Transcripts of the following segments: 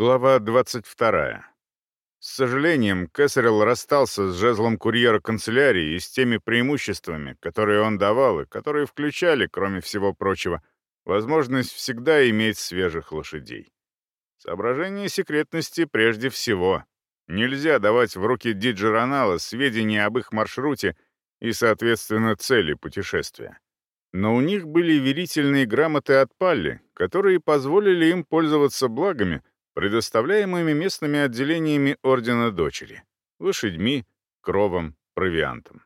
Глава 22. С сожалением, Кэссерилл расстался с жезлом курьера канцелярии и с теми преимуществами, которые он давал и которые включали, кроме всего прочего, возможность всегда иметь свежих лошадей. Соображение секретности прежде всего. Нельзя давать в руки диджеронала сведения об их маршруте и, соответственно, цели путешествия. Но у них были верительные грамоты от Палли, которые позволили им пользоваться благами, предоставляемыми местными отделениями Ордена Дочери — лошадьми, кровом, провиантом.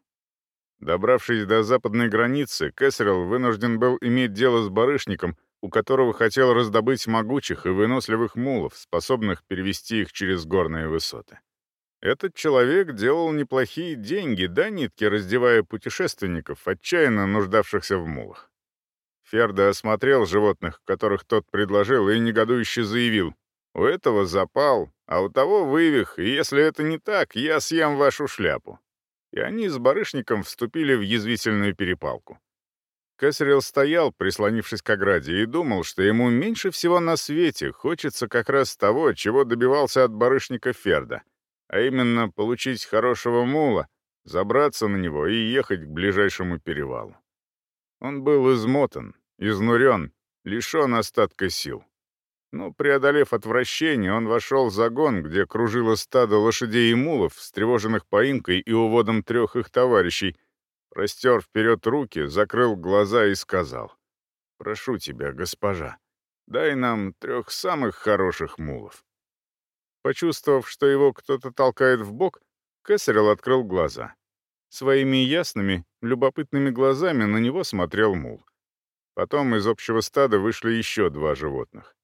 Добравшись до западной границы, Кэссерилл вынужден был иметь дело с барышником, у которого хотел раздобыть могучих и выносливых мулов, способных перевести их через горные высоты. Этот человек делал неплохие деньги, да нитки раздевая путешественников, отчаянно нуждавшихся в мулах. Ферда осмотрел животных, которых тот предложил, и негодующе заявил, у этого запал, а у того вывих, и если это не так, я съем вашу шляпу». И они с барышником вступили в язвительную перепалку. Кэссерилл стоял, прислонившись к ограде, и думал, что ему меньше всего на свете хочется как раз того, чего добивался от барышника Ферда, а именно получить хорошего мула, забраться на него и ехать к ближайшему перевалу. Он был измотан, изнурен, лишен остатка сил. Но, преодолев отвращение, он вошел в загон, где кружило стадо лошадей и мулов, встревоженных поимкой и уводом трех их товарищей, простер вперед руки, закрыл глаза и сказал, «Прошу тебя, госпожа, дай нам трех самых хороших мулов». Почувствовав, что его кто-то толкает в бок, Кэссерилл открыл глаза. Своими ясными, любопытными глазами на него смотрел мул. Потом из общего стада вышли еще два животных.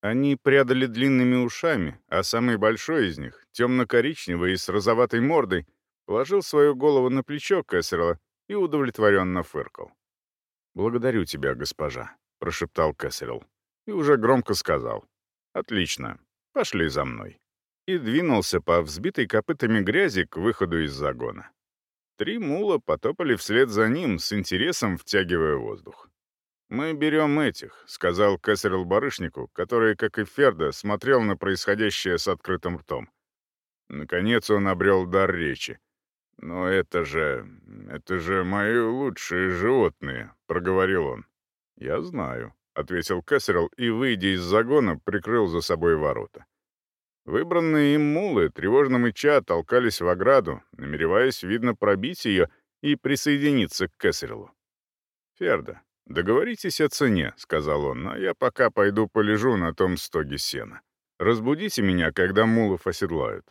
Они прядали длинными ушами, а самый большой из них, темно-коричневый и с розоватой мордой, положил свою голову на плечо Кэссерла и удовлетворенно фыркал. «Благодарю тебя, госпожа», — прошептал Кэссерилл. И уже громко сказал. «Отлично. Пошли за мной». И двинулся по взбитой копытами грязи к выходу из загона. Три мула потопали вслед за ним, с интересом втягивая воздух. «Мы берем этих», — сказал Кэссерилл барышнику, который, как и Ферда, смотрел на происходящее с открытым ртом. Наконец он обрел дар речи. «Но это же... это же мои лучшие животные», — проговорил он. «Я знаю», — ответил Кэссерилл и, выйдя из загона, прикрыл за собой ворота. Выбранные им мулы, тревожно мыча, толкались в ограду, намереваясь, видно, пробить ее и присоединиться к Кэссериллу. «Ферда, «Договоритесь о цене», — сказал он, — «а я пока пойду полежу на том стоге сена. Разбудите меня, когда мулов оседлают».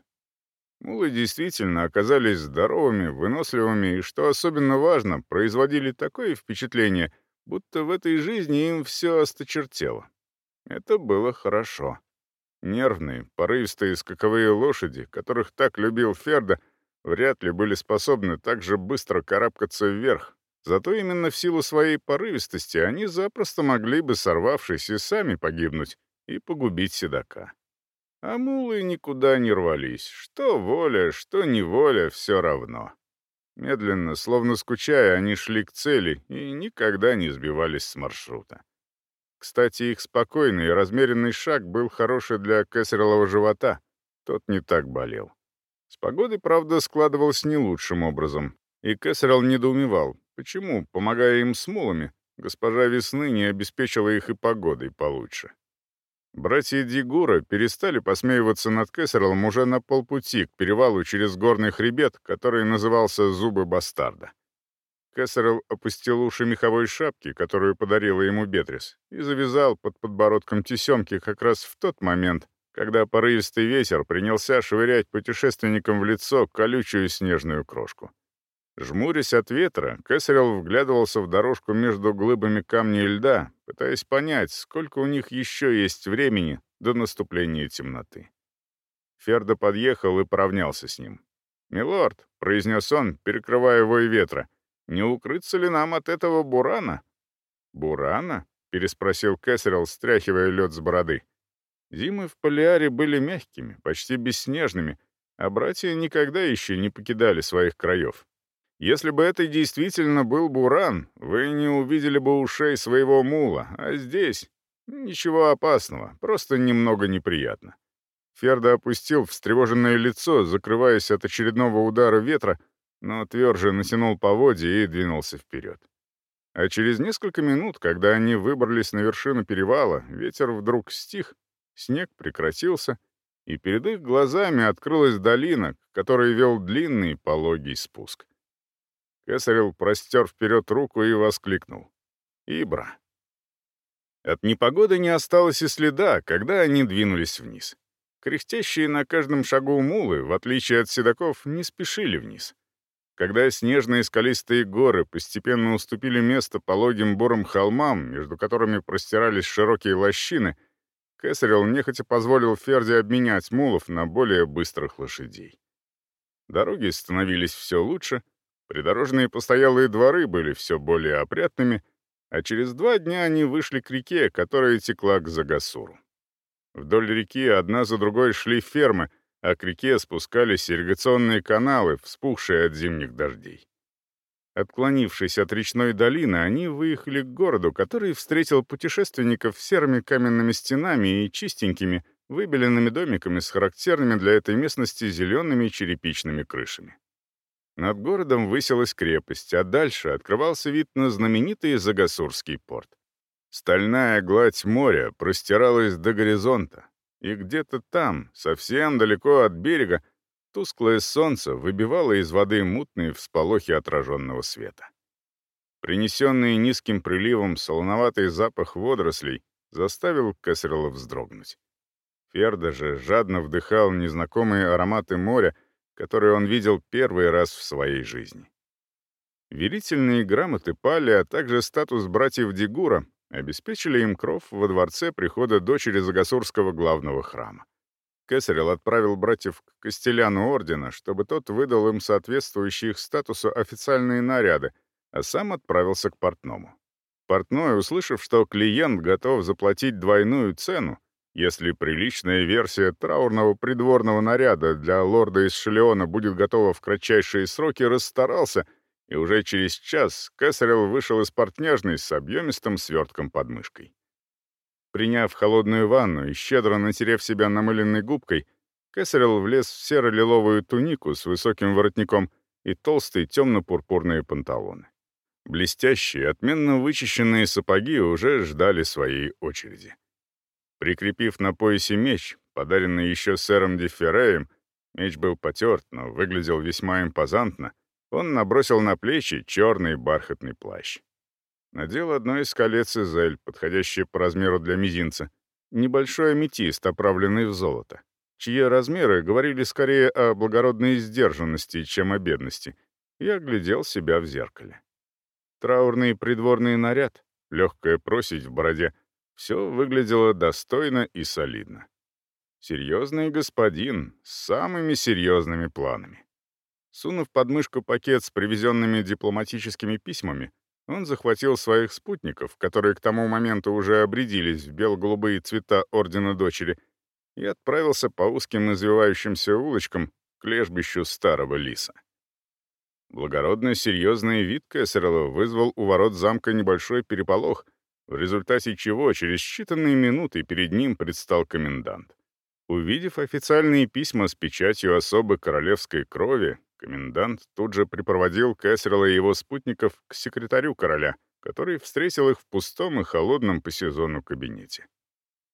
Мулы действительно оказались здоровыми, выносливыми и, что особенно важно, производили такое впечатление, будто в этой жизни им все осточертело. Это было хорошо. Нервные, порывистые скаковые лошади, которых так любил Ферда, вряд ли были способны так же быстро карабкаться вверх, Зато именно в силу своей порывистости они запросто могли бы, сорвавшись, и сами погибнуть и погубить седока. А мулы никуда не рвались. Что воля, что неволя, все равно. Медленно, словно скучая, они шли к цели и никогда не сбивались с маршрута. Кстати, их спокойный и размеренный шаг был хороший для кесарелого живота. Тот не так болел. С погодой, правда, складывалось не лучшим образом, и Кесарел недоумевал, Почему, помогая им с мулами, госпожа Весны не обеспечила их и погодой получше? Братья Дигура перестали посмеиваться над Кессерлом уже на полпути к перевалу через горный хребет, который назывался «Зубы бастарда». Кессерл опустил уши меховой шапки, которую подарила ему Бетрис, и завязал под подбородком тесемки как раз в тот момент, когда порывистый ветер принялся швырять путешественникам в лицо колючую снежную крошку. Жмурясь от ветра, Кэссерилл вглядывался в дорожку между глыбами камня и льда, пытаясь понять, сколько у них еще есть времени до наступления темноты. Фердо подъехал и поравнялся с ним. «Милорд», — произнес он, перекрывая вой ветра, — «не укрыться ли нам от этого бурана?» «Бурана?» — переспросил Кэссерилл, стряхивая лед с бороды. Зимы в Полиаре были мягкими, почти бесснежными, а братья никогда еще не покидали своих краев. Если бы это действительно был буран, вы не увидели бы ушей своего мула, а здесь ничего опасного, просто немного неприятно. Ферда опустил встревоженное лицо, закрываясь от очередного удара ветра, но тверже натянул поводья и двинулся вперед. А через несколько минут, когда они выбрались на вершину перевала, ветер вдруг стих, снег прекратился, и перед их глазами открылась долина, к которой вел длинный пологий спуск. Кесарел простер вперед руку и воскликнул. «Ибра!» От непогоды не осталось и следа, когда они двинулись вниз. Кряхтящие на каждом шагу мулы, в отличие от седаков, не спешили вниз. Когда снежные скалистые горы постепенно уступили место пологим бурым холмам, между которыми простирались широкие лощины, Кесарел нехотя позволил Ферде обменять мулов на более быстрых лошадей. Дороги становились все лучше, придорожные постоялые дворы были все более опрятными, а через два дня они вышли к реке, которая текла к Загасуру. Вдоль реки одна за другой шли фермы, а к реке спускались ирригационные каналы, вспухшие от зимних дождей. Отклонившись от речной долины, они выехали к городу, который встретил путешественников серыми каменными стенами и чистенькими, выбеленными домиками с характерными для этой местности зелеными черепичными крышами. Над городом высилась крепость, а дальше открывался вид на знаменитый Загасурский порт. Стальная гладь моря простиралась до горизонта, и где-то там, совсем далеко от берега, тусклое солнце выбивало из воды мутные всполохи отраженного света. Принесенный низким приливом солоноватый запах водорослей заставил Кэссерла вздрогнуть. Ферда же жадно вдыхал незнакомые ароматы моря, которые он видел первый раз в своей жизни. Верительные грамоты пали, а также статус братьев Дигура обеспечили им кров во дворце прихода дочери Загасурского главного храма. Кесарел отправил братьев к Костеляну ордена, чтобы тот выдал им соответствующие их статусу официальные наряды, а сам отправился к портному. Портной, услышав, что клиент готов заплатить двойную цену, если приличная версия траурного придворного наряда для лорда из Шелеона будет готова в кратчайшие сроки, расстарался — и уже через час Кесарел вышел из портняжной с объемистым свертком под мышкой. Приняв холодную ванну и щедро натерев себя намыленной губкой, Кесарел влез в серо-лиловую тунику с высоким воротником и толстые темно-пурпурные панталоны. Блестящие, отменно вычищенные сапоги уже ждали своей очереди. Прикрепив на поясе меч, подаренный еще сэром Диффереем, меч был потерт, но выглядел весьма импозантно — он набросил на плечи черный бархатный плащ. Надел одно из колец из эль, подходящее по размеру для мизинца, небольшой аметист, оправленный в золото, чьи размеры говорили скорее о благородной сдержанности, чем о бедности, и оглядел себя в зеркале. Траурный придворный наряд, легкая просить в бороде — все выглядело достойно и солидно. Серьезный господин с самыми серьезными планами. Сунув под мышку пакет с привезенными дипломатическими письмами, он захватил своих спутников, которые к тому моменту уже обрядились в бел-голубые цвета Ордена Дочери, и отправился по узким извивающимся улочкам к лежбищу старого лиса. Благородно серьезный вид Кэссерла вызвал у ворот замка небольшой переполох, в результате чего через считанные минуты перед ним предстал комендант. Увидев официальные письма с печатью особы королевской крови, Комендант тут же припроводил Кэссерла и его спутников к секретарю короля, который встретил их в пустом и холодном по сезону кабинете.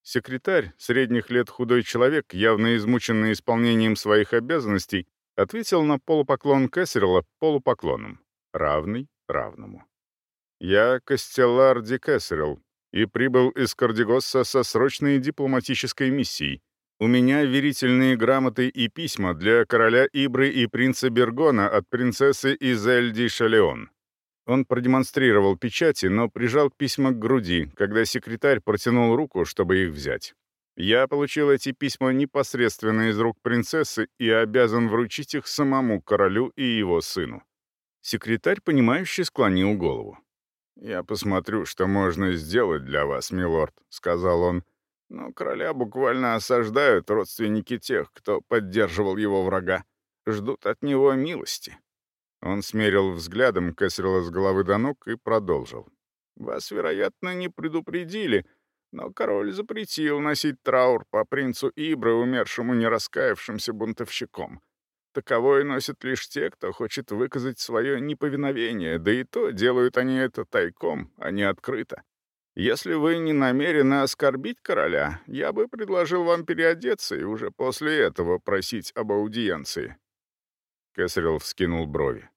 Секретарь, средних лет худой человек, явно измученный исполнением своих обязанностей, ответил на полупоклон Кэссерла полупоклоном, равный равному. «Я Костеллар Ди Кэссерл и прибыл из Кардигосса со срочной дипломатической миссией, у меня верительные грамоты и письма для короля Ибры и принца Бергона от принцессы Изельди Шалеон. Он продемонстрировал печати, но прижал письма к груди, когда секретарь протянул руку, чтобы их взять. Я получил эти письма непосредственно из рук принцессы и обязан вручить их самому королю и его сыну. Секретарь, понимающе склонил голову. «Я посмотрю, что можно сделать для вас, милорд», — сказал он. Но короля буквально осаждают родственники тех, кто поддерживал его врага. Ждут от него милости. Он смерил взглядом Кэссерла с головы до ног и продолжил. «Вас, вероятно, не предупредили, Но король запретил носить траур по принцу Ибра, умершему нераскаявшимся бунтовщиком. Таковой носят лишь те, кто хочет выказать свое неповиновение, да и то делают они это тайком, а не открыто. Если вы не намерены оскорбить короля, я бы предложил вам переодеться и уже после этого просить об аудиенции». Кесарел вскинул брови.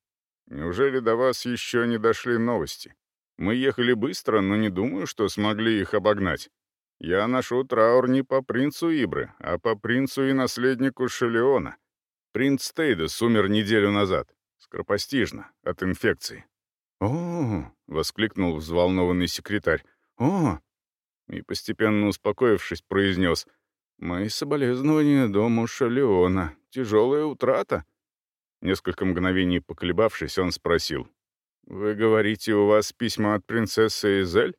«Неужели до вас еще не дошли новости? Мы ехали быстро, но не думаю, что смогли их обогнать. Я ношу траур не по принцу Ибры, а по принцу и наследнику Шелеона. Принц Тейдес умер неделю назад. Скоропостижно, от инфекции. «О!» — воскликнул взволнованный секретарь. «О!» И, постепенно успокоившись, произнес. «Мои соболезнования дому Шалеона. Тяжелая утрата». Несколько мгновений поколебавшись, он спросил. «Вы говорите, у вас письма от принцессы Изель?»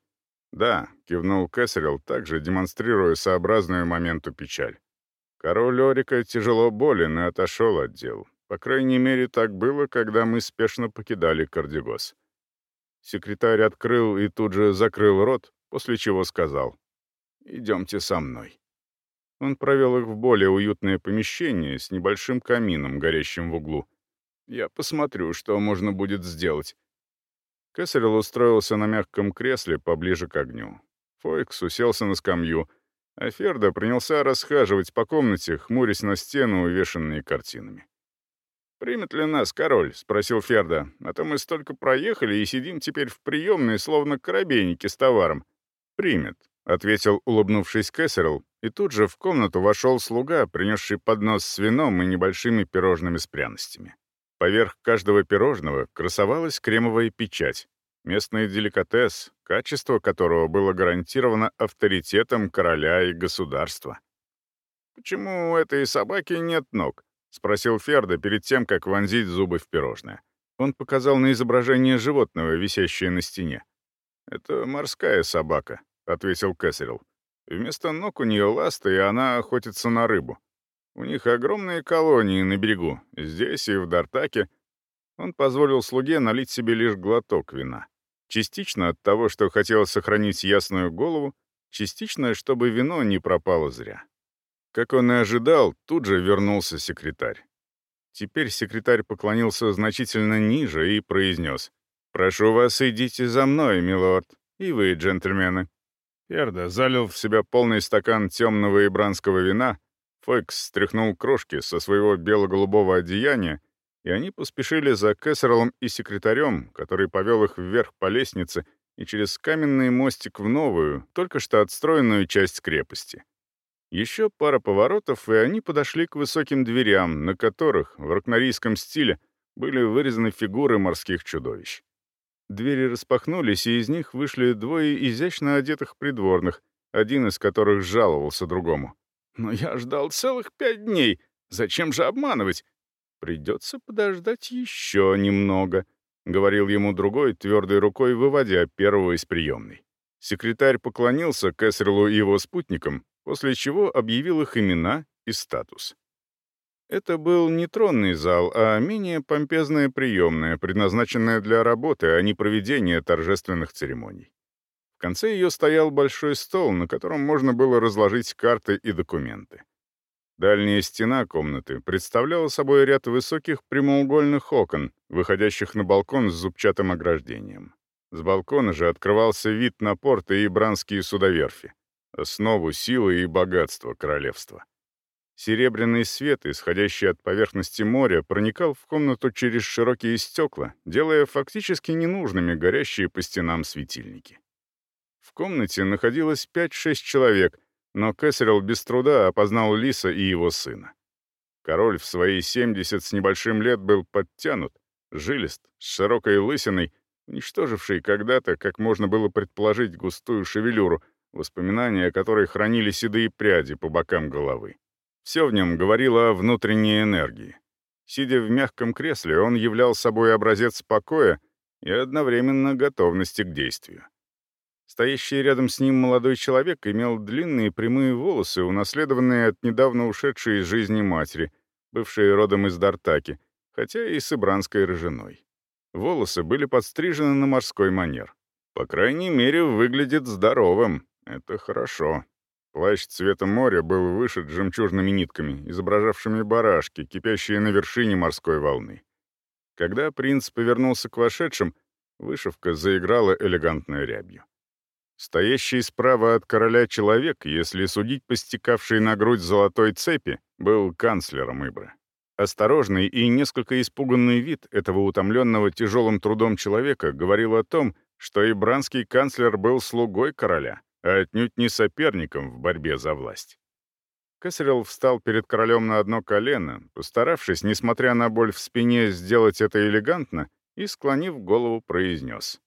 «Да», — кивнул Кэссерилл, также демонстрируя сообразную моменту печаль. Король Орика тяжело болен и отошел от дел. По крайней мере, так было, когда мы спешно покидали Кардигос. Секретарь открыл и тут же закрыл рот, после чего сказал «Идемте со мной». Он провел их в более уютное помещение с небольшим камином, горящим в углу. «Я посмотрю, что можно будет сделать». Кесарел устроился на мягком кресле поближе к огню. Фойкс уселся на скамью, а Ферда принялся расхаживать по комнате, хмурясь на стену, увешанные картинами. «Примет ли нас король?» — спросил Ферда. «А то мы столько проехали и сидим теперь в приемной, словно коробейники с товаром». «Примет», — ответил, улыбнувшись Кэссерл, и тут же в комнату вошел слуга, принесший поднос с вином и небольшими пирожными с пряностями. Поверх каждого пирожного красовалась кремовая печать. Местный деликатес, качество которого было гарантировано авторитетом короля и государства. «Почему у этой собаки нет ног?» — спросил Ферда перед тем, как вонзить зубы в пирожное. Он показал на изображение животного, висящее на стене. «Это морская собака», — ответил Кэссерилл. «Вместо ног у нее ласты, и она охотится на рыбу. У них огромные колонии на берегу, здесь и в Дартаке». Он позволил слуге налить себе лишь глоток вина. Частично от того, что хотел сохранить ясную голову, частично, чтобы вино не пропало зря. Как он и ожидал, тут же вернулся секретарь. Теперь секретарь поклонился значительно ниже и произнес. «Прошу вас, идите за мной, милорд, и вы, джентльмены». Перда залил в себя полный стакан темного ибранского вина, Фойкс стряхнул крошки со своего бело-голубого одеяния, и они поспешили за Кэссерлом и секретарем, который повел их вверх по лестнице и через каменный мостик в новую, только что отстроенную часть крепости. Еще пара поворотов, и они подошли к высоким дверям, на которых, в ракнорийском стиле, были вырезаны фигуры морских чудовищ. Двери распахнулись, и из них вышли двое изящно одетых придворных, один из которых жаловался другому. «Но я ждал целых пять дней. Зачем же обманывать? Придется подождать еще немного», — говорил ему другой, твердой рукой выводя первого из приемной. Секретарь поклонился Кэссерлу и его спутникам, после чего объявил их имена и статус. Это был не тронный зал, а менее помпезная приемная, предназначенная для работы, а не проведения торжественных церемоний. В конце ее стоял большой стол, на котором можно было разложить карты и документы. Дальняя стена комнаты представляла собой ряд высоких прямоугольных окон, выходящих на балкон с зубчатым ограждением. С балкона же открывался вид на порты и бранские судоверфи основу силы и богатства королевства. Серебряный свет, исходящий от поверхности моря, проникал в комнату через широкие стекла, делая фактически ненужными горящие по стенам светильники. В комнате находилось 5-6 человек, но Кэссерилл без труда опознал Лиса и его сына. Король в свои 70 с небольшим лет был подтянут, жилист, с широкой лысиной, уничтоживший когда-то, как можно было предположить, густую шевелюру — воспоминания о которой хранили седые пряди по бокам головы. Все в нем говорило о внутренней энергии. Сидя в мягком кресле, он являл собой образец покоя и одновременно готовности к действию. Стоящий рядом с ним молодой человек имел длинные прямые волосы, унаследованные от недавно ушедшей из жизни матери, бывшей родом из Дартаки, хотя и с ибранской рыжиной. Волосы были подстрижены на морской манер. По крайней мере, выглядит здоровым, Это хорошо. Плащ цвета моря был вышит жемчужными нитками, изображавшими барашки, кипящие на вершине морской волны. Когда принц повернулся к вошедшим, вышивка заиграла элегантной рябью. Стоящий справа от короля человек, если судить по стекавшей на грудь золотой цепи, был канцлером Ибры. Осторожный и несколько испуганный вид этого утомленного тяжелым трудом человека говорил о том, что ибранский канцлер был слугой короля, а отнюдь не соперником в борьбе за власть. Кесарел встал перед королем на одно колено, постаравшись, несмотря на боль в спине, сделать это элегантно, и, склонив голову, произнес.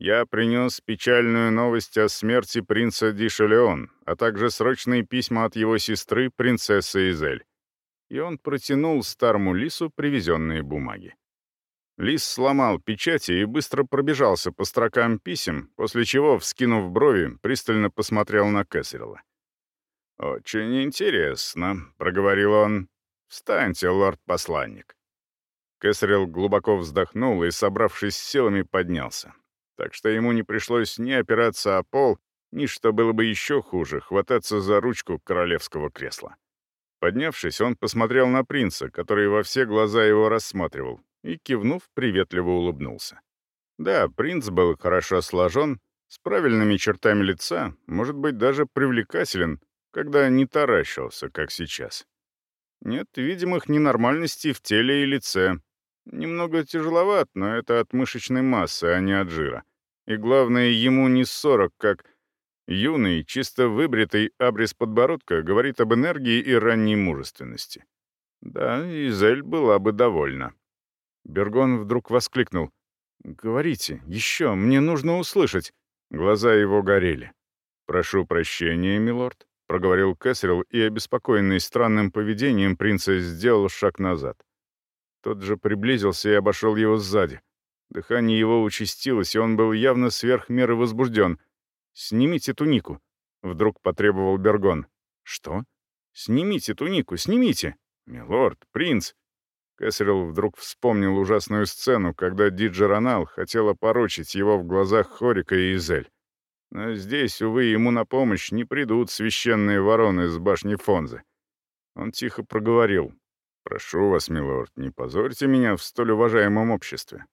«Я принес печальную новость о смерти принца Дишелеон, а также срочные письма от его сестры, принцессы Изель». И он протянул старому лису привезенные бумаги. Лис сломал печати и быстро пробежался по строкам писем, после чего, вскинув брови, пристально посмотрел на Кэссерилла. «Очень интересно», — проговорил он. «Встаньте, лорд-посланник». Кэссерилл глубоко вздохнул и, собравшись с силами, поднялся. Так что ему не пришлось ни опираться о пол, ни, что было бы еще хуже, хвататься за ручку королевского кресла. Поднявшись, он посмотрел на принца, который во все глаза его рассматривал, и, кивнув, приветливо улыбнулся. Да, принц был хорошо сложен, с правильными чертами лица, может быть, даже привлекателен, когда не таращился, как сейчас. Нет видимых ненормальностей в теле и лице. Немного тяжеловат, но это от мышечной массы, а не от жира. И главное, ему не 40, как юный, чисто выбритый абрис подбородка говорит об энергии и ранней мужественности. Да, Изель была бы довольна. Бергон вдруг воскликнул. «Говорите, еще, мне нужно услышать». Глаза его горели. «Прошу прощения, милорд», — проговорил Кэссерилл, и, обеспокоенный странным поведением, принца сделал шаг назад. Тот же приблизился и обошел его сзади. Дыхание его участилось, и он был явно сверх меры возбужден. «Снимите тунику», — вдруг потребовал Бергон. «Что? Снимите тунику, снимите!» «Милорд, принц!» Кэссерилл вдруг вспомнил ужасную сцену, когда Диджи Ронал хотела порочить его в глазах Хорика и Изель. Но здесь, увы, ему на помощь не придут священные вороны с башни Фонзы. Он тихо проговорил. «Прошу вас, милорд, не позорьте меня в столь уважаемом обществе».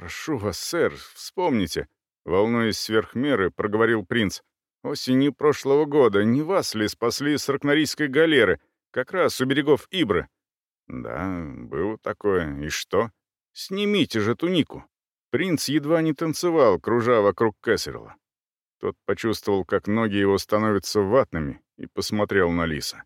«Прошу вас, сэр, вспомните», — волнуясь сверх меры, проговорил принц. «Осенью прошлого года не вас ли спасли с ракнорийской галеры, как раз у берегов Ибры?» «Да, было такое. И что?» «Снимите же тунику». Принц едва не танцевал, кружа вокруг Кэссерла. Тот почувствовал, как ноги его становятся ватными, и посмотрел на Лиса.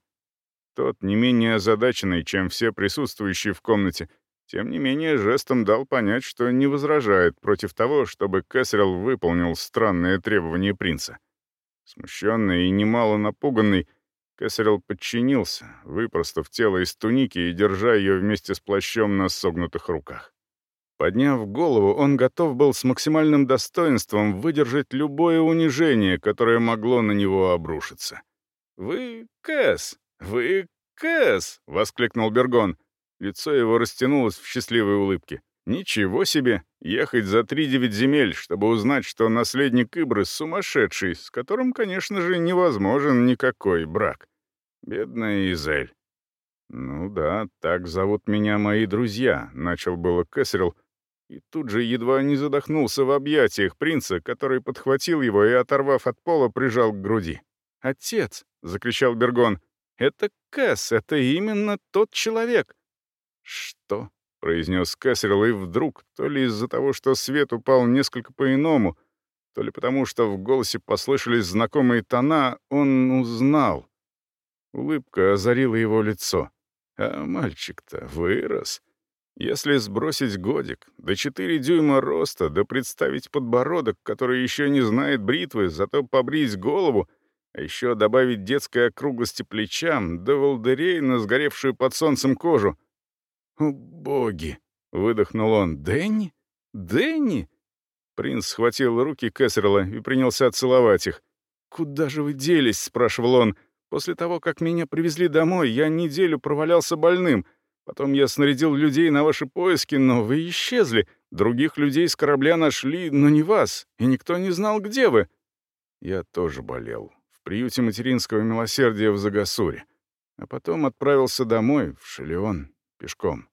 Тот, не менее озадаченный, чем все присутствующие в комнате, тем не менее жестом дал понять, что не возражает против того, чтобы Кэссерилл выполнил странные требования принца. Смущенный и немало напуганный, Кесарел подчинился, выпростав тело из туники и держа ее вместе с плащом на согнутых руках. Подняв голову, он готов был с максимальным достоинством выдержать любое унижение, которое могло на него обрушиться. «Вы Кэс! Вы Кэс!» — воскликнул Бергон. Лицо его растянулось в счастливой улыбке. «Ничего себе! Ехать за три девять земель, чтобы узнать, что наследник Ибры сумасшедший, с которым, конечно же, невозможен никакой брак. Бедная Изель». «Ну да, так зовут меня мои друзья», — начал было Кэссерилл, и тут же едва не задохнулся в объятиях принца, который подхватил его и, оторвав от пола, прижал к груди. «Отец!» — закричал Бергон. «Это Кэс, это именно тот человек!» «Что?» — произнес Кэссерилл, и вдруг, то ли из-за того, что свет упал несколько по-иному, то ли потому, что в голосе послышались знакомые тона, он узнал. Улыбка озарила его лицо. А мальчик-то вырос. Если сбросить годик, до четыре дюйма роста, да представить подбородок, который еще не знает бритвы, зато побрить голову, а еще добавить детской округлости плечам, да волдырей на сгоревшую под солнцем кожу. «О, боги!» — выдохнул он. «Дэнни? Дэнни?» Принц схватил руки Кэссерла и принялся целовать их. «Куда же вы делись?» — спрашивал он. «После того, как меня привезли домой, я неделю провалялся больным». Потом я снарядил людей на ваши поиски, но вы исчезли. Других людей с корабля нашли, но не вас, и никто не знал, где вы». Я тоже болел. В приюте материнского милосердия в Загасуре. А потом отправился домой, в Шелеон, пешком.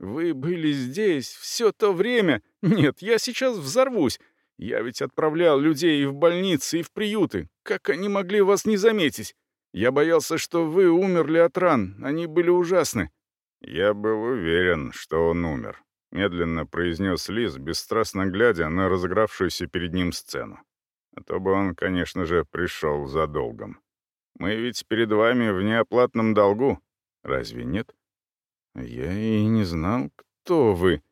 «Вы были здесь все то время? Нет, я сейчас взорвусь. Я ведь отправлял людей и в больницы, и в приюты. Как они могли вас не заметить? Я боялся, что вы умерли от ран. Они были ужасны». «Я был уверен, что он умер», — медленно произнес Лиз, бесстрастно глядя на разыгравшуюся перед ним сцену. А то бы он, конечно же, пришел за долгом. Мы ведь перед вами в неоплатном долгу. Разве нет? Я и не знал, кто вы,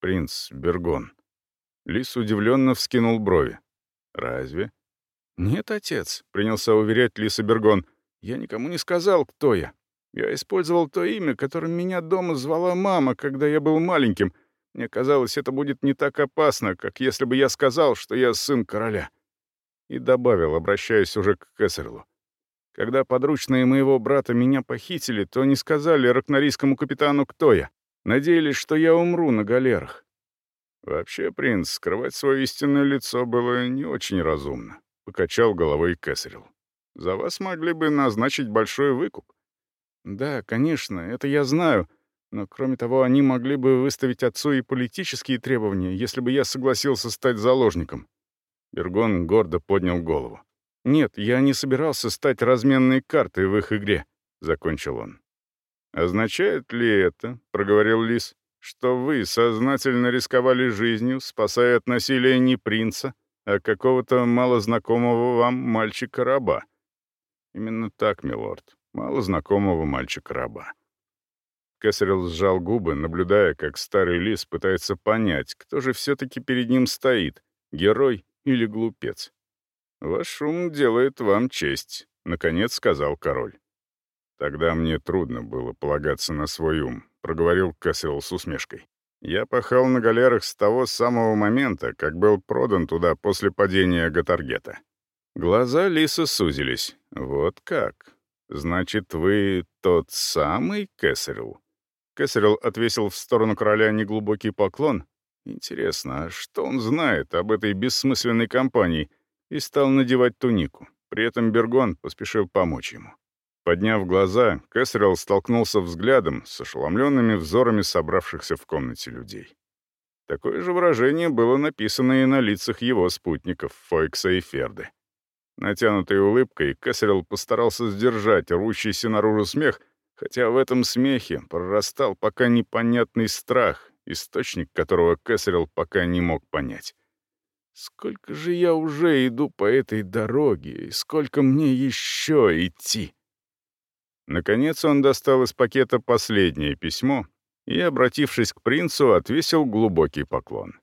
принц Бергон. Лис удивленно вскинул брови. Разве? Нет, отец, принялся уверять Лиса Бергон. Я никому не сказал, кто я. Я использовал то имя, которым меня дома звала мама, когда я был маленьким. Мне казалось, это будет не так опасно, как если бы я сказал, что я сын короля. И добавил, обращаясь уже к Кессерлу. Когда подручные моего брата меня похитили, то не сказали ракнорийскому капитану, кто я. Надеялись, что я умру на галерах. Вообще, принц, скрывать свое истинное лицо было не очень разумно, — покачал головой Кесарел. За вас могли бы назначить большой выкуп. Да, конечно, это я знаю. Но, кроме того, они могли бы выставить отцу и политические требования, если бы я согласился стать заложником. Бергон гордо поднял голову. «Нет, я не собирался стать разменной картой в их игре», — закончил он. «Означает ли это, — проговорил Лис, — что вы сознательно рисковали жизнью, спасая от насилия не принца, а какого-то малознакомого вам мальчика-раба?» «Именно так, милорд, малознакомого мальчика-раба». Кесарел сжал губы, наблюдая, как старый лис пытается понять, кто же все-таки перед ним стоит — герой или глупец. «Ваш ум делает вам честь», — наконец сказал король. «Тогда мне трудно было полагаться на свой ум», — проговорил Кассел с усмешкой. «Я пахал на галерах с того самого момента, как был продан туда после падения Гатаргета». Глаза Лиса сузились. «Вот как? Значит, вы тот самый Кэссерилл?» Кэссерилл отвесил в сторону короля неглубокий поклон. «Интересно, а что он знает об этой бессмысленной компании?» И стал надевать тунику. При этом Бергон поспешил помочь ему. Подняв глаза, Кэссерилл столкнулся взглядом с ошеломленными взорами собравшихся в комнате людей. Такое же выражение было написано и на лицах его спутников, Фойкса и Ферды. Натянутой улыбкой Кэссерилл постарался сдержать рвущийся наружу смех, хотя в этом смехе прорастал пока непонятный страх, источник которого Кэссерилл пока не мог понять. Сколько же я уже иду по этой дороге, и сколько мне еще идти? Наконец он достал из пакета последнее письмо и, обратившись к принцу, отвесил глубокий поклон.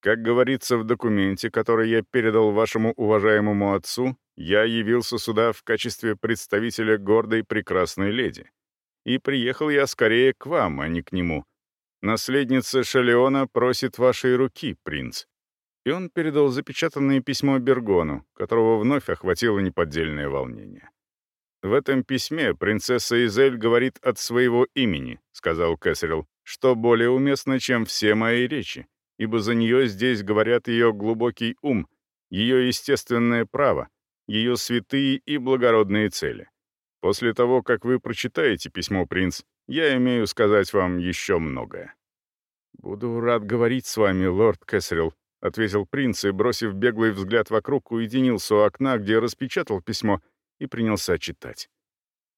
Как говорится в документе, который я передал вашему уважаемому отцу, я явился сюда в качестве представителя гордой прекрасной леди. И приехал я скорее к вам, а не к нему. Наследница Шалеона просит вашей руки, принц и он передал запечатанное письмо Бергону, которого вновь охватило неподдельное волнение. «В этом письме принцесса Изель говорит от своего имени», — сказал Кэссерилл, «что более уместно, чем все мои речи, ибо за нее здесь говорят ее глубокий ум, ее естественное право, ее святые и благородные цели. После того, как вы прочитаете письмо, принц, я имею сказать вам еще многое». «Буду рад говорить с вами, лорд Кэссерилл», — ответил принц и, бросив беглый взгляд вокруг, уединился у окна, где распечатал письмо, и принялся читать.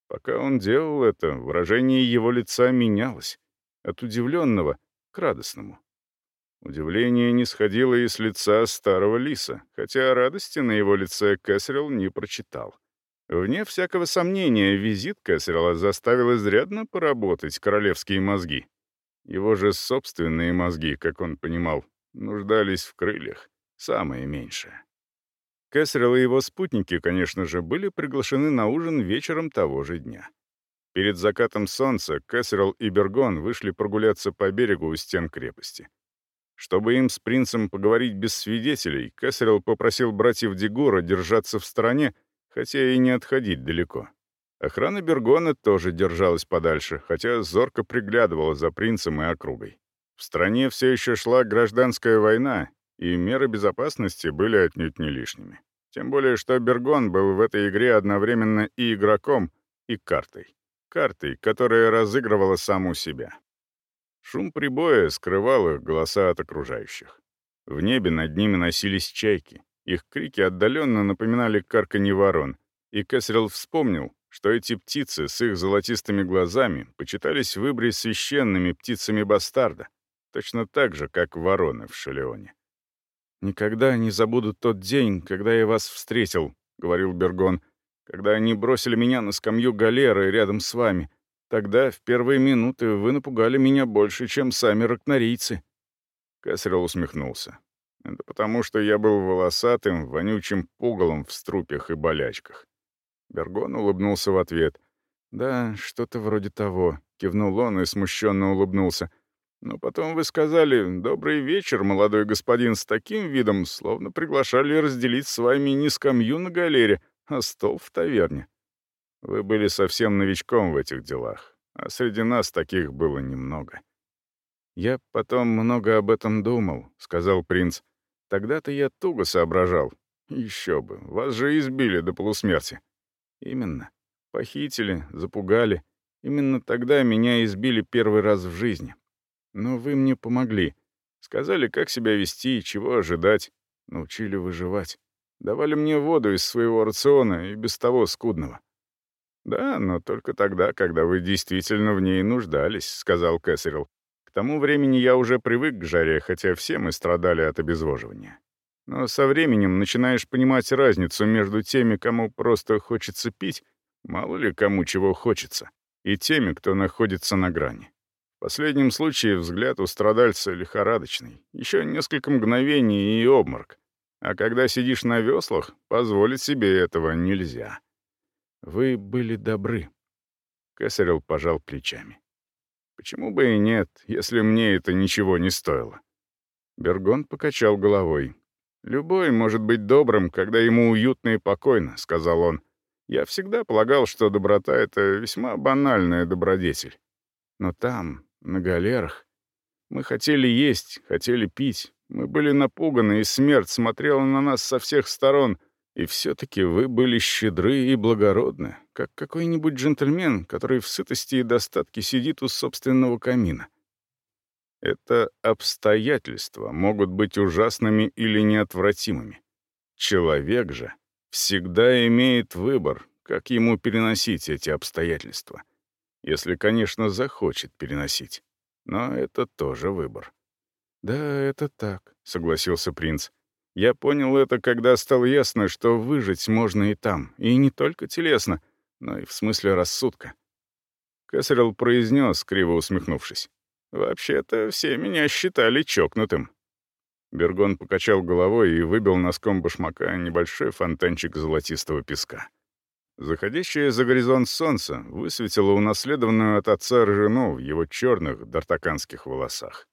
Пока он делал это, выражение его лица менялось. От удивленного к радостному. Удивление не сходило и с лица старого лиса, хотя радости на его лице Кэссерилл не прочитал. Вне всякого сомнения, визит Кэссерилла заставил изрядно поработать королевские мозги. Его же собственные мозги, как он понимал, нуждались в крыльях, самое меньшее. Кэссерилл и его спутники, конечно же, были приглашены на ужин вечером того же дня. Перед закатом солнца Кэссерилл и Бергон вышли прогуляться по берегу у стен крепости. Чтобы им с принцем поговорить без свидетелей, Кэссерилл попросил братьев Дегура держаться в стороне, хотя и не отходить далеко. Охрана Бергона тоже держалась подальше, хотя зорко приглядывала за принцем и округой. В стране все еще шла гражданская война, и меры безопасности были отнюдь не лишними. Тем более, что Бергон был в этой игре одновременно и игроком, и картой. Картой, которая разыгрывала саму себя. Шум прибоя скрывал их голоса от окружающих. В небе над ними носились чайки. Их крики отдаленно напоминали карканье ворон, и Кэссерилл вспомнил, что эти птицы с их золотистыми глазами почитались в Ибре священными птицами бастарда, точно так же, как вороны в Шалеоне. «Никогда не забуду тот день, когда я вас встретил», — говорил Бергон, «когда они бросили меня на скамью галеры рядом с вами. Тогда, в первые минуты, вы напугали меня больше, чем сами ракнорийцы». Кэссерилл усмехнулся. «Это потому, что я был волосатым, вонючим пугалом в струпях и болячках». Бергон улыбнулся в ответ. «Да, что-то вроде того», — кивнул он и смущенно улыбнулся. Но потом вы сказали «добрый вечер, молодой господин» с таким видом, словно приглашали разделить с вами не скамью на галере, а стол в таверне. Вы были совсем новичком в этих делах, а среди нас таких было немного. «Я потом много об этом думал», — сказал принц. «Тогда-то я туго соображал. Еще бы, вас же избили до полусмерти». «Именно. Похитили, запугали. Именно тогда меня избили первый раз в жизни. Но вы мне помогли. Сказали, как себя вести и чего ожидать. Научили выживать. Давали мне воду из своего рациона и без того скудного. «Да, но только тогда, когда вы действительно в ней нуждались», — сказал Кэссерилл. «К тому времени я уже привык к жаре, хотя все мы страдали от обезвоживания. Но со временем начинаешь понимать разницу между теми, кому просто хочется пить, мало ли кому чего хочется, и теми, кто находится на грани. В последнем случае взгляд у страдальца лихорадочный. Еще несколько мгновений и обморок. А когда сидишь на веслах, позволить себе этого нельзя. Вы были добры. Кесарел пожал плечами. Почему бы и нет, если мне это ничего не стоило? Бергон покачал головой. «Любой может быть добрым, когда ему уютно и покойно», — сказал он. «Я всегда полагал, что доброта — это весьма банальная добродетель. Но там, на галерах. Мы хотели есть, хотели пить. Мы были напуганы, и смерть смотрела на нас со всех сторон. И все-таки вы были щедры и благородны, как какой-нибудь джентльмен, который в сытости и достатке сидит у собственного камина. Это обстоятельства могут быть ужасными или неотвратимыми. Человек же всегда имеет выбор, как ему переносить эти обстоятельства. Если, конечно, захочет переносить. Но это тоже выбор. «Да, это так», — согласился принц. «Я понял это, когда стало ясно, что выжить можно и там, и не только телесно, но и в смысле рассудка». Кэссерилл произнес, криво усмехнувшись. «Вообще-то все меня считали чокнутым». Бергон покачал головой и выбил носком башмака небольшой фонтанчик золотистого песка. Заходящее за горизонт солнце высветило унаследованную от отца жену в его черных дартаканских волосах.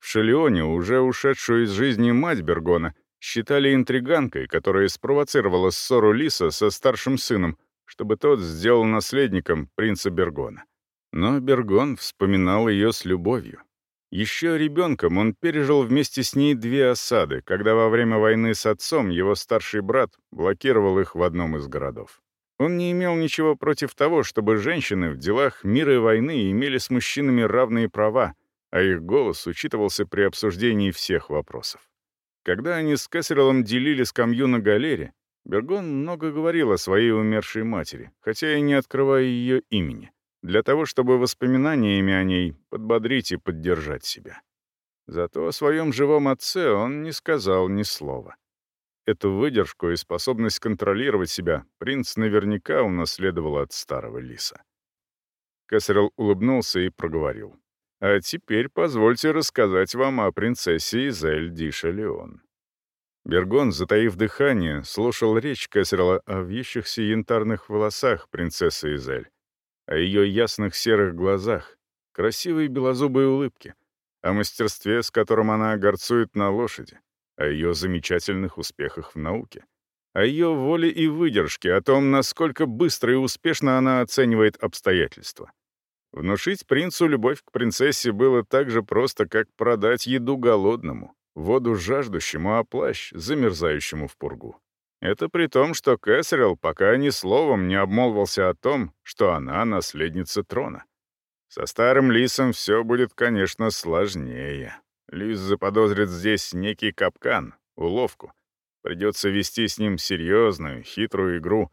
В Шелеоне, уже ушедшую из жизни мать Бергона, считали интриганкой, которая спровоцировала ссору Лиса со старшим сыном, чтобы тот сделал наследником принца Бергона. Но Бергон вспоминал ее с любовью. Еще ребенком он пережил вместе с ней две осады, когда во время войны с отцом его старший брат блокировал их в одном из городов. Он не имел ничего против того, чтобы женщины в делах мира и войны имели с мужчинами равные права, а их голос учитывался при обсуждении всех вопросов. Когда они с Кессерлом делили скамью на галере, Бергон много говорил о своей умершей матери, хотя и не открывая ее имени, для того, чтобы воспоминаниями о ней подбодрить и поддержать себя. Зато о своем живом отце он не сказал ни слова. Эту выдержку и способность контролировать себя принц наверняка унаследовал от старого лиса. Кесарел улыбнулся и проговорил. «А теперь позвольте рассказать вам о принцессе Изель Ди Шалеон». Бергон, затаив дыхание, слушал речь Кесарела о вьющихся янтарных волосах принцессы Изель, о ее ясных серых глазах, красивой белозубой улыбке, о мастерстве, с которым она горцует на лошади, о ее замечательных успехах в науке, о ее воле и выдержке, о том, насколько быстро и успешно она оценивает обстоятельства. Внушить принцу любовь к принцессе было так же просто, как продать еду голодному, воду жаждущему, а плащ замерзающему в пургу. Это при том, что Кэссерилл пока ни словом не обмолвился о том, что она наследница трона. Со старым лисом все будет, конечно, сложнее. Лис заподозрит здесь некий капкан, уловку. Придется вести с ним серьезную, хитрую игру.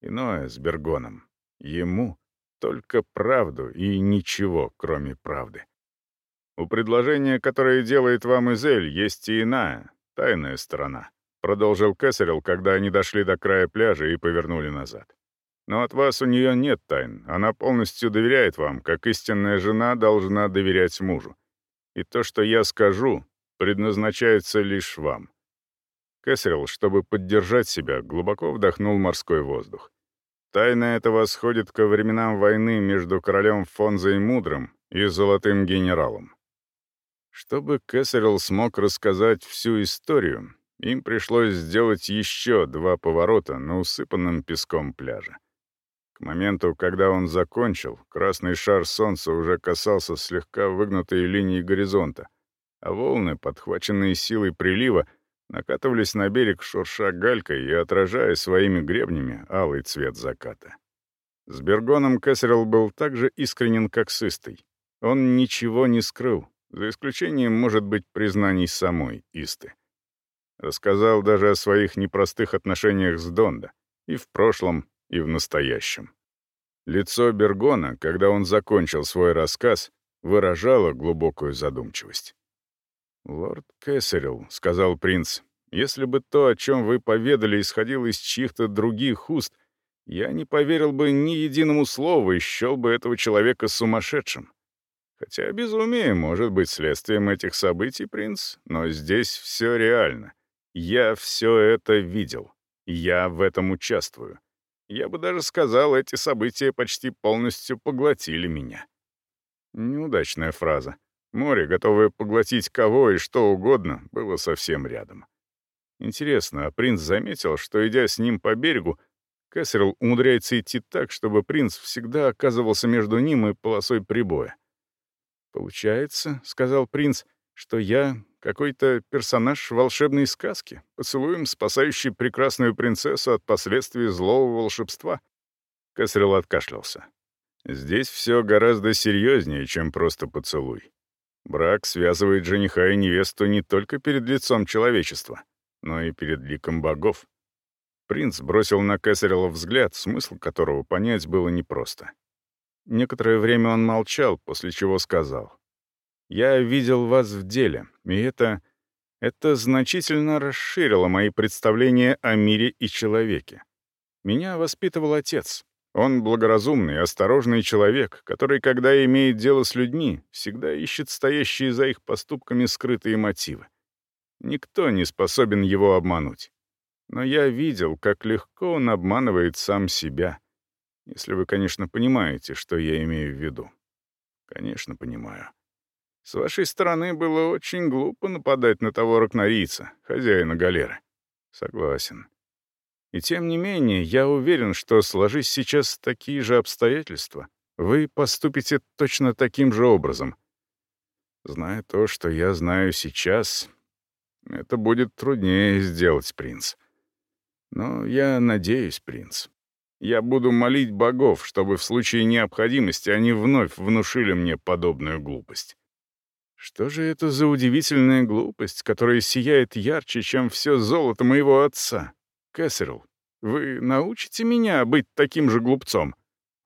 Иное с Бергоном. Ему только правду и ничего, кроме правды. У предложения, которое делает вам Изель, есть и иная, тайная сторона. Продолжил Кэссерилл, когда они дошли до края пляжа и повернули назад. Но от вас у нее нет тайн. Она полностью доверяет вам, как истинная жена должна доверять мужу. И то, что я скажу, предназначается лишь вам. Кэссерилл, чтобы поддержать себя, глубоко вдохнул морской воздух. Тайна эта восходит ко временам войны между королем Фонзой Мудрым и Золотым Генералом. Чтобы Кэссерилл смог рассказать всю историю, им пришлось сделать еще два поворота на усыпанном песком пляже. К моменту, когда он закончил, красный шар солнца уже касался слегка выгнутой линии горизонта, а волны, подхваченные силой прилива, накатывались на берег, шурша галькой и отражая своими гребнями алый цвет заката. С Бергоном Кэссерилл был так же искренен, как с Истой. Он ничего не скрыл, за исключением, может быть, признаний самой Исты. Рассказал даже о своих непростых отношениях с Дондо, и в прошлом, и в настоящем. Лицо Бергона, когда он закончил свой рассказ, выражало глубокую задумчивость. «Лорд Кэссерилл», — сказал принц, — «если бы то, о чем вы поведали, исходило из чьих-то других уст, я не поверил бы ни единому слову и счел бы этого человека сумасшедшим. Хотя безумие может быть следствием этих событий, принц, но здесь все реально. Я все это видел. Я в этом участвую. Я бы даже сказал, эти события почти полностью поглотили меня. Неудачная фраза. Море, готовое поглотить кого и что угодно, было совсем рядом. Интересно, а принц заметил, что, идя с ним по берегу, Кэссерилл умудряется идти так, чтобы принц всегда оказывался между ним и полосой прибоя. «Получается, — сказал принц, — что я какой-то персонаж волшебной сказки, поцелуем спасающий прекрасную принцессу от последствий злого волшебства. Кесрилл откашлялся. Здесь все гораздо серьезнее, чем просто поцелуй. Брак связывает жениха и невесту не только перед лицом человечества, но и перед ликом богов. Принц бросил на Кесарела взгляд, смысл которого понять было непросто. Некоторое время он молчал, после чего сказал. Я видел вас в деле, и это... это значительно расширило мои представления о мире и человеке. Меня воспитывал отец. Он благоразумный, осторожный человек, который, когда имеет дело с людьми, всегда ищет стоящие за их поступками скрытые мотивы. Никто не способен его обмануть. Но я видел, как легко он обманывает сам себя. Если вы, конечно, понимаете, что я имею в виду. Конечно, понимаю. С вашей стороны было очень глупо нападать на того ракнорийца, хозяина галеры. Согласен. И тем не менее, я уверен, что сложись сейчас такие же обстоятельства, вы поступите точно таким же образом. Зная то, что я знаю сейчас, это будет труднее сделать, принц. Но я надеюсь, принц. Я буду молить богов, чтобы в случае необходимости они вновь внушили мне подобную глупость. Что же это за удивительная глупость, которая сияет ярче, чем все золото моего отца? Кэссерл, вы научите меня быть таким же глупцом?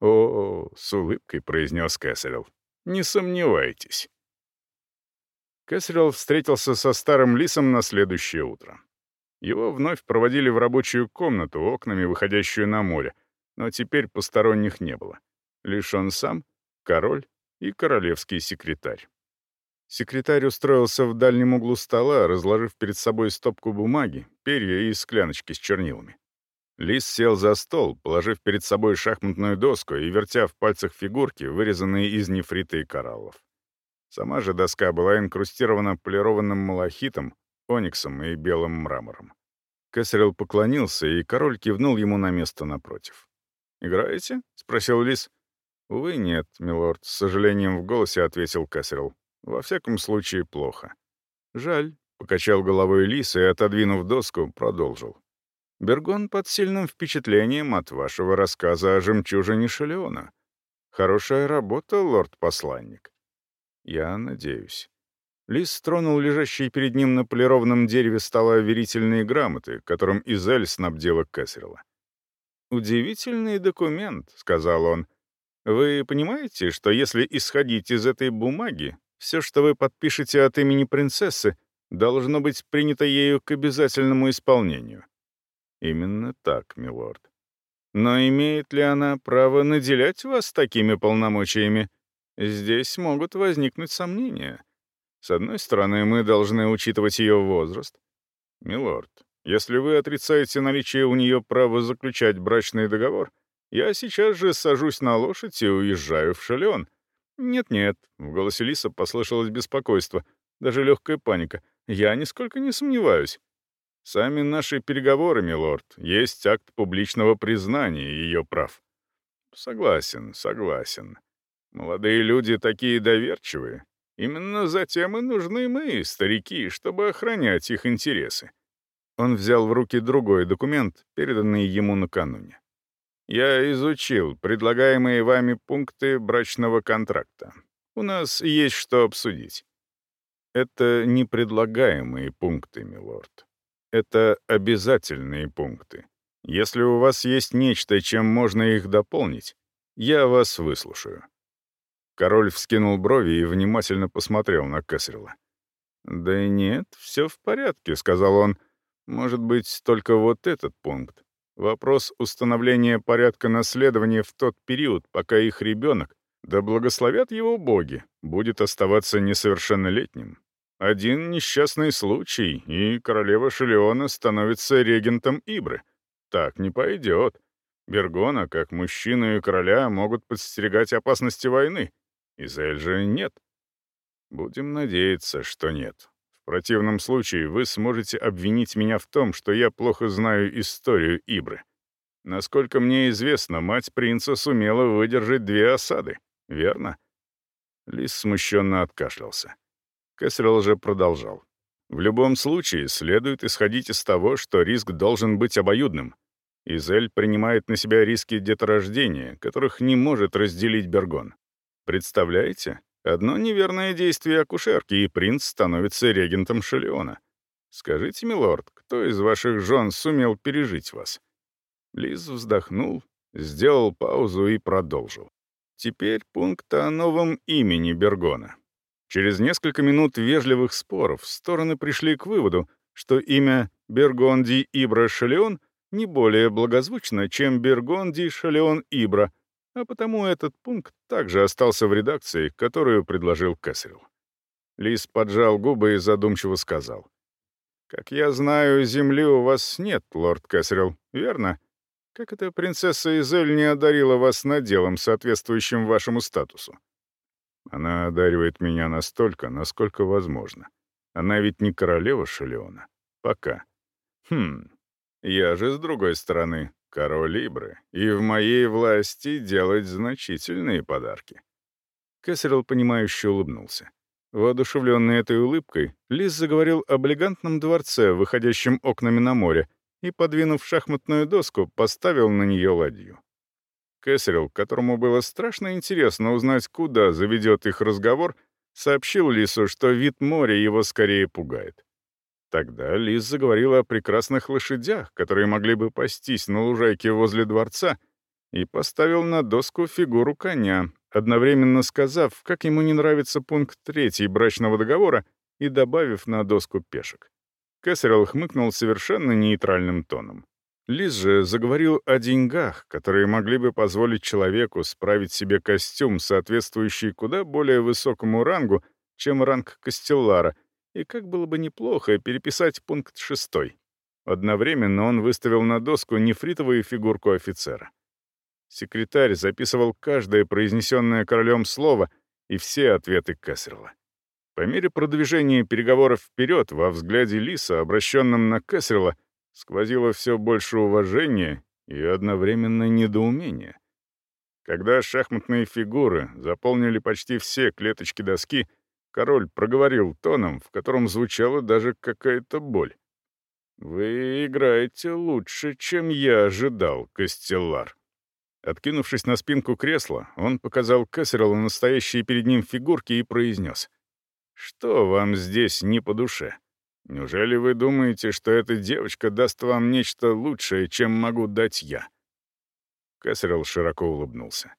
О, с улыбкой произнес Кэссерл. Не сомневайтесь. Кэссерл встретился со старым лисом на следующее утро. Его вновь проводили в рабочую комнату, окнами выходящую на море, но теперь посторонних не было. Лишь он сам, король и королевский секретарь. Секретарь устроился в дальнем углу стола, разложив перед собой стопку бумаги, перья и скляночки с чернилами. Лис сел за стол, положив перед собой шахматную доску и вертя в пальцах фигурки, вырезанные из нефрита и кораллов. Сама же доска была инкрустирована полированным малахитом, ониксом и белым мрамором. Кесарел поклонился, и король кивнул ему на место напротив. «Играете?» — спросил Лис. «Увы, нет, милорд», — с сожалением в голосе ответил Кесарел. Во всяком случае, плохо. Жаль, — покачал головой лис и, отодвинув доску, продолжил. Бергон под сильным впечатлением от вашего рассказа о жемчужине Шелеона. Хорошая работа, лорд-посланник. Я надеюсь. Лис тронул лежащие перед ним на полированном дереве стола верительные грамоты, которым Изель снабдила Кэссерла. «Удивительный документ», — сказал он. «Вы понимаете, что если исходить из этой бумаги, все, что вы подпишете от имени принцессы, должно быть принято ею к обязательному исполнению?» «Именно так, милорд. Но имеет ли она право наделять вас такими полномочиями? Здесь могут возникнуть сомнения». С одной стороны, мы должны учитывать ее возраст. Милорд, если вы отрицаете наличие у нее права заключать брачный договор, я сейчас же сажусь на лошадь и уезжаю в Шалеон. Нет-нет, в голосе Лиса послышалось беспокойство, даже легкая паника. Я нисколько не сомневаюсь. Сами наши переговоры, милорд, есть акт публичного признания ее прав. Согласен, согласен. Молодые люди такие доверчивые, Именно затем и нужны мы, старики, чтобы охранять их интересы. Он взял в руки другой документ, переданный ему накануне. Я изучил предлагаемые вами пункты брачного контракта. У нас есть что обсудить. Это не предлагаемые пункты, милорд. Это обязательные пункты. Если у вас есть нечто, чем можно их дополнить, я вас выслушаю. Король вскинул брови и внимательно посмотрел на Кесрила. «Да нет, все в порядке», — сказал он. «Может быть, только вот этот пункт. Вопрос установления порядка наследования в тот период, пока их ребенок, да благословят его боги, будет оставаться несовершеннолетним. Один несчастный случай, и королева Шелеона становится регентом Ибры. Так не пойдет. Бергона, как мужчину и короля, могут подстерегать опасности войны. Изель же нет. Будем надеяться, что нет. В противном случае вы сможете обвинить меня в том, что я плохо знаю историю Ибры. Насколько мне известно, мать принца сумела выдержать две осады, верно?» Лис смущенно откашлялся. Кэссерилл же продолжал. «В любом случае, следует исходить из того, что риск должен быть обоюдным. Изель принимает на себя риски деторождения, которых не может разделить Бергон. Представляете? Одно неверное действие акушерки, и принц становится регентом Шелеона. Скажите, милорд, кто из ваших жен сумел пережить вас?» Лиз вздохнул, сделал паузу и продолжил. Теперь пункт о новом имени Бергона. Через несколько минут вежливых споров стороны пришли к выводу, что имя Бергонди Ибра Шалеон не более благозвучно, чем Бергонди Шалеон Ибра — а потому этот пункт также остался в редакции, которую предложил Кэссерилл. Лис поджал губы и задумчиво сказал. «Как я знаю, земли у вас нет, лорд Кэссерилл, верно? Как эта принцесса Изель не одарила вас наделом, соответствующим вашему статусу?» «Она одаривает меня настолько, насколько возможно. Она ведь не королева Шелеона. Пока. Хм, я же с другой стороны король Ибры, и в моей власти делать значительные подарки». Кэссерилл, понимающе улыбнулся. Воодушевленный этой улыбкой, Лис заговорил об элегантном дворце, выходящем окнами на море, и, подвинув шахматную доску, поставил на нее ладью. Кэссерилл, которому было страшно интересно узнать, куда заведет их разговор, сообщил Лису, что вид моря его скорее пугает. Тогда Лиз заговорила о прекрасных лошадях, которые могли бы пастись на лужайке возле дворца, и поставил на доску фигуру коня, одновременно сказав, как ему не нравится пункт третий брачного договора, и добавив на доску пешек. Кэссерилл хмыкнул совершенно нейтральным тоном. Лиз же заговорил о деньгах, которые могли бы позволить человеку справить себе костюм, соответствующий куда более высокому рангу, чем ранг Костеллара, и как было бы неплохо переписать пункт шестой. Одновременно он выставил на доску нефритовую фигурку офицера. Секретарь записывал каждое произнесенное королем слово и все ответы Кэссерла. По мере продвижения переговоров вперед во взгляде Лиса, обращенном на Кэссерла, сквозило все больше уважения и одновременно недоумения. Когда шахматные фигуры заполнили почти все клеточки доски — Король проговорил тоном, в котором звучала даже какая-то боль. «Вы играете лучше, чем я ожидал, Костеллар». Откинувшись на спинку кресла, он показал Кессерелу настоящие перед ним фигурки и произнес. «Что вам здесь не по душе? Неужели вы думаете, что эта девочка даст вам нечто лучшее, чем могу дать я?» Кессерел широко улыбнулся.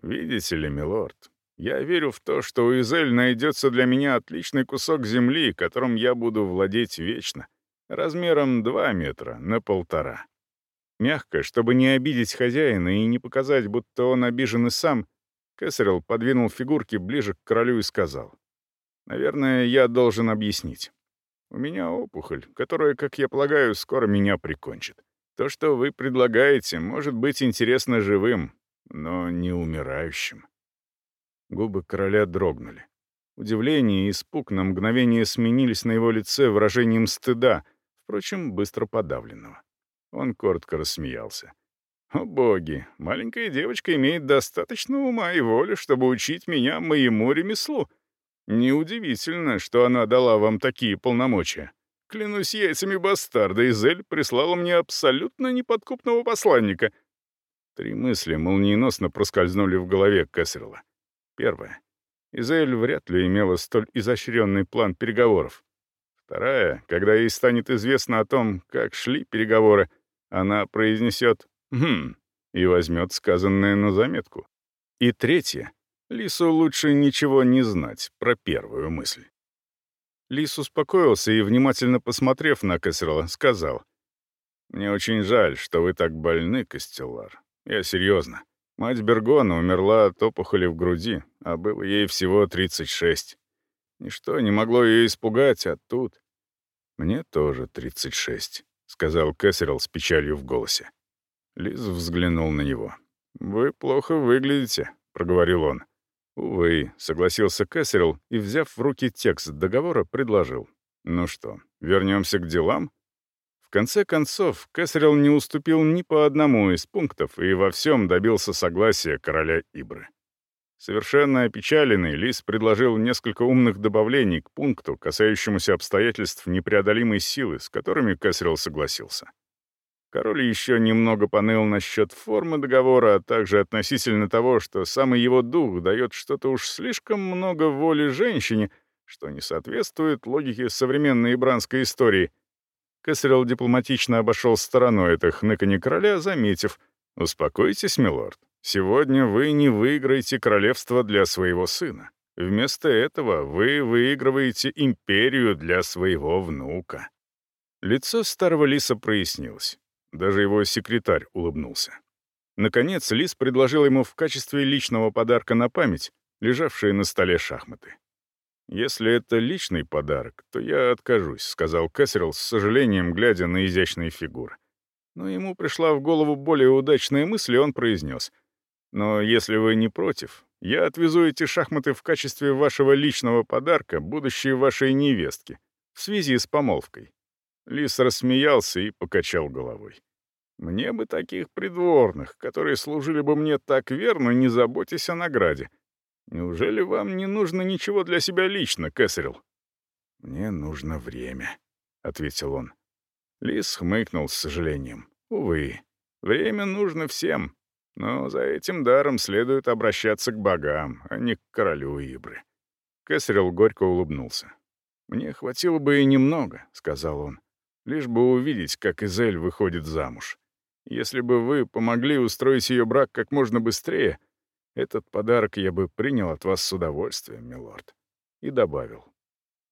«Видите ли, милорд, я верю в то, что у Изель найдется для меня отличный кусок земли, которым я буду владеть вечно, размером 2 метра на полтора. Мягко, чтобы не обидеть хозяина и не показать, будто он обижен и сам, Кэссерилл подвинул фигурки ближе к королю и сказал. «Наверное, я должен объяснить. У меня опухоль, которая, как я полагаю, скоро меня прикончит. То, что вы предлагаете, может быть интересно живым, но не умирающим». Губы короля дрогнули. Удивление и испуг на мгновение сменились на его лице выражением стыда, впрочем, быстро подавленного. Он коротко рассмеялся. «О боги, маленькая девочка имеет достаточно ума и воли, чтобы учить меня моему ремеслу. Неудивительно, что она дала вам такие полномочия. Клянусь яйцами бастарда, Изель прислала мне абсолютно неподкупного посланника». Три мысли молниеносно проскользнули в голове Кэссерла. Первое. Изель вряд ли имела столь изощренный план переговоров. Вторая, когда ей станет известно о том, как шли переговоры, она произнесет «хм» и возьмет сказанное на заметку. И третье. Лису лучше ничего не знать про первую мысль. Лис успокоился и, внимательно посмотрев на Кассерла, сказал, «Мне очень жаль, что вы так больны, Костеллар. Я серьезно. Мать Бергона умерла от опухоли в груди, а было ей всего 36. Ничто не могло ее испугать, а тут... Мне тоже 36. — сказал Кэссерилл с печалью в голосе. Лиз взглянул на него. «Вы плохо выглядите», — проговорил он. «Увы», — согласился Кэссерилл и, взяв в руки текст договора, предложил. «Ну что, вернемся к делам?» В конце концов, Кэссерилл не уступил ни по одному из пунктов и во всем добился согласия короля Ибры. Совершенно опечаленный, Лис предложил несколько умных добавлений к пункту, касающемуся обстоятельств непреодолимой силы, с которыми Кэссерилл согласился. Король еще немного поныл насчет формы договора, а также относительно того, что самый его дух дает что-то уж слишком много воли женщине, что не соответствует логике современной ибранской истории. Кэссерилл дипломатично обошел стороной это хныканье короля, заметив «Успокойтесь, милорд. Сегодня вы не выиграете королевство для своего сына. Вместо этого вы выигрываете империю для своего внука». Лицо старого лиса прояснилось. Даже его секретарь улыбнулся. Наконец, лис предложил ему в качестве личного подарка на память лежавшие на столе шахматы. «Если это личный подарок, то я откажусь», — сказал Кэссерилл с сожалением, глядя на изящные фигуры. Но ему пришла в голову более удачная мысль, и он произнес — но если вы не против, я отвезу эти шахматы в качестве вашего личного подарка будущей вашей невестке в связи с помолвкой». Лис рассмеялся и покачал головой. «Мне бы таких придворных, которые служили бы мне так верно, не заботясь о награде. Неужели вам не нужно ничего для себя лично, Кэссерилл?» «Мне нужно время», — ответил он. Лис хмыкнул с сожалением. «Увы, время нужно всем, но за этим даром следует обращаться к богам, а не к королю Ибры. Кэссерилл горько улыбнулся. «Мне хватило бы и немного», — сказал он, «лишь бы увидеть, как Изель выходит замуж. Если бы вы помогли устроить ее брак как можно быстрее, этот подарок я бы принял от вас с удовольствием, милорд». И добавил.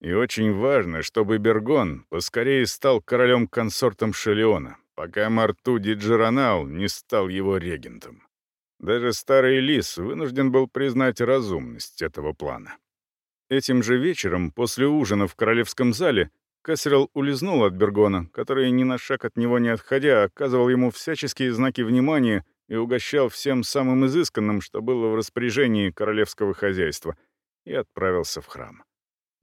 «И очень важно, чтобы Бергон поскорее стал королем-консортом Шелеона, пока Мартуди Джеронал не стал его регентом. Даже старый лис вынужден был признать разумность этого плана. Этим же вечером, после ужина в королевском зале, Кассерилл улизнул от Бергона, который ни на шаг от него не отходя оказывал ему всяческие знаки внимания и угощал всем самым изысканным, что было в распоряжении королевского хозяйства, и отправился в храм.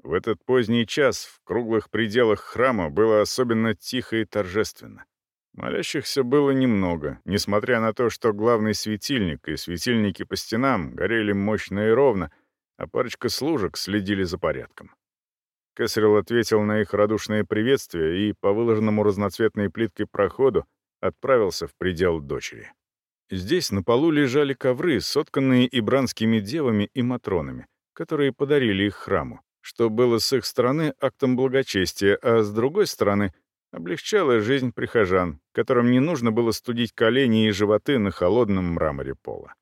В этот поздний час в круглых пределах храма было особенно тихо и торжественно. Молящихся было немного, несмотря на то, что главный светильник и светильники по стенам горели мощно и ровно, а парочка служек следили за порядком. Кесарел ответил на их радушное приветствие и по выложенному разноцветной плиткой проходу отправился в предел дочери. Здесь на полу лежали ковры, сотканные ибранскими девами и матронами, которые подарили их храму, что было с их стороны актом благочестия, а с другой стороны облегчало жизнь прихожан, которым не нужно было студить колени и животы на холодном мраморе пола.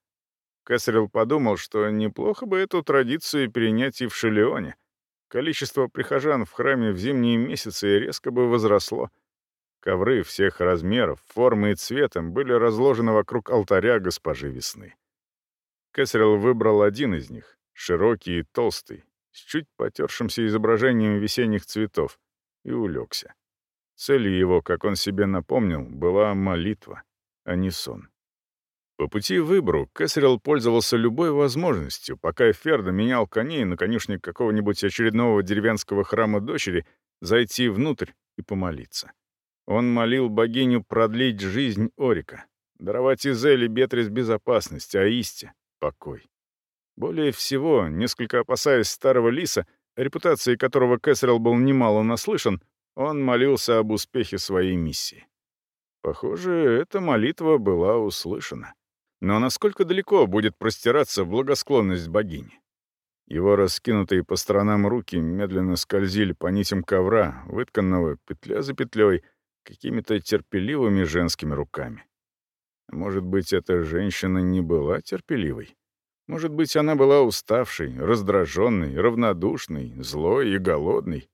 Кесарел подумал, что неплохо бы эту традицию перенять и в Шелеоне. Количество прихожан в храме в зимние месяцы резко бы возросло — Ковры всех размеров, формы и цвета были разложены вокруг алтаря госпожи весны. Кесарел выбрал один из них, широкий и толстый, с чуть потершимся изображением весенних цветов, и улегся. Целью его, как он себе напомнил, была молитва, а не сон. По пути в Ибру Кесарел пользовался любой возможностью, пока Ферда менял коней на конюшне какого-нибудь очередного деревенского храма дочери, зайти внутрь и помолиться. Он молил богиню продлить жизнь Орика, даровать Изеле Бетрис безопасность, а Исте — покой. Более всего, несколько опасаясь старого лиса, репутацией которого Кэссерилл был немало наслышан, он молился об успехе своей миссии. Похоже, эта молитва была услышана. Но насколько далеко будет простираться благосклонность богини? Его раскинутые по сторонам руки медленно скользили по нитям ковра, вытканного петля за петлей, какими-то терпеливыми женскими руками. Может быть, эта женщина не была терпеливой? Может быть, она была уставшей, раздраженной, равнодушной, злой и голодной?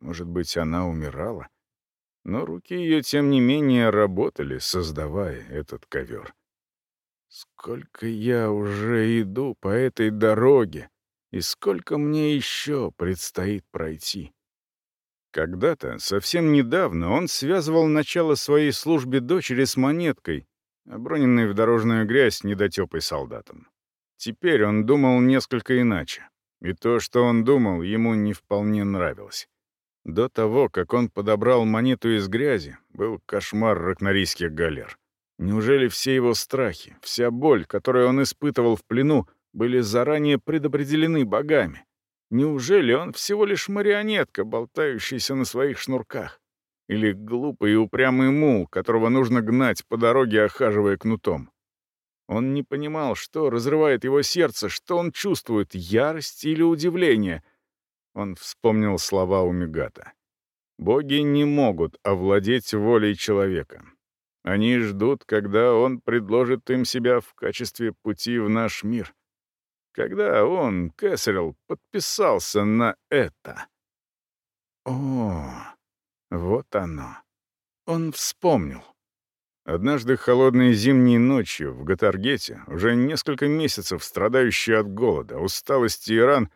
Может быть, она умирала? Но руки ее, тем не менее, работали, создавая этот ковер. Сколько я уже иду по этой дороге, и сколько мне еще предстоит пройти? Когда-то, совсем недавно, он связывал начало своей службе дочери с монеткой, оброненной в дорожную грязь недотепой солдатом. Теперь он думал несколько иначе. И то, что он думал, ему не вполне нравилось. До того, как он подобрал монету из грязи, был кошмар ракнорийских галер. Неужели все его страхи, вся боль, которую он испытывал в плену, были заранее предопределены богами? Неужели он всего лишь марионетка, болтающаяся на своих шнурках? Или глупый и упрямый мул, которого нужно гнать по дороге, охаживая кнутом? Он не понимал, что разрывает его сердце, что он чувствует, ярость или удивление. Он вспомнил слова Умигата. «Боги не могут овладеть волей человека. Они ждут, когда он предложит им себя в качестве пути в наш мир когда он, Кэссерилл, подписался на это. О, вот оно. Он вспомнил. Однажды холодной зимней ночью в Гатаргете, уже несколько месяцев страдающий от голода, усталости и ран,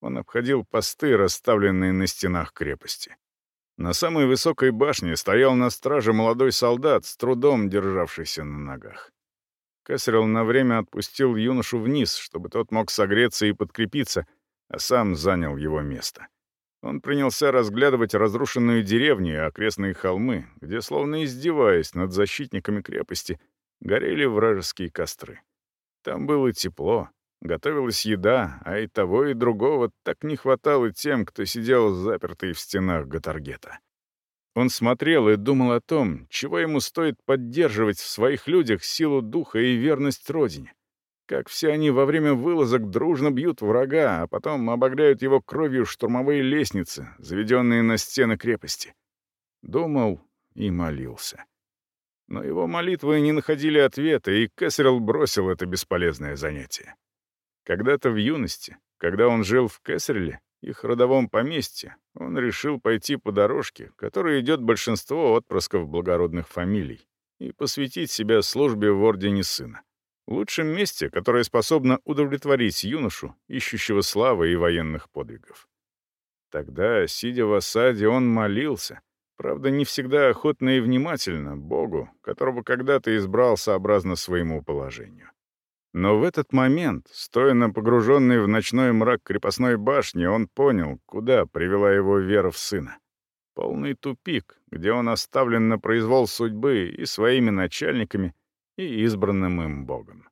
он обходил посты, расставленные на стенах крепости. На самой высокой башне стоял на страже молодой солдат, с трудом державшийся на ногах. Кесарел на время отпустил юношу вниз, чтобы тот мог согреться и подкрепиться, а сам занял его место. Он принялся разглядывать разрушенную деревню и окрестные холмы, где, словно издеваясь над защитниками крепости, горели вражеские костры. Там было тепло, готовилась еда, а и того, и другого так не хватало тем, кто сидел запертый в стенах Гатаргета. Он смотрел и думал о том, чего ему стоит поддерживать в своих людях силу духа и верность Родине. Как все они во время вылазок дружно бьют врага, а потом обогряют его кровью штурмовые лестницы, заведенные на стены крепости. Думал и молился. Но его молитвы не находили ответа, и Кэссерилл бросил это бесполезное занятие. Когда-то в юности, когда он жил в Кэссерле, их родовом поместье, он решил пойти по дорожке, которой идет большинство отпрысков благородных фамилий, и посвятить себя службе в Ордене Сына. Лучшем месте, которое способно удовлетворить юношу, ищущего славы и военных подвигов. Тогда, сидя в осаде, он молился, правда, не всегда охотно и внимательно, Богу, которого когда-то избрал сообразно своему положению. Но в этот момент, стоя на погруженной в ночной мрак крепостной башни, он понял, куда привела его вера в сына. Полный тупик, где он оставлен на произвол судьбы и своими начальниками, и избранным им Богом.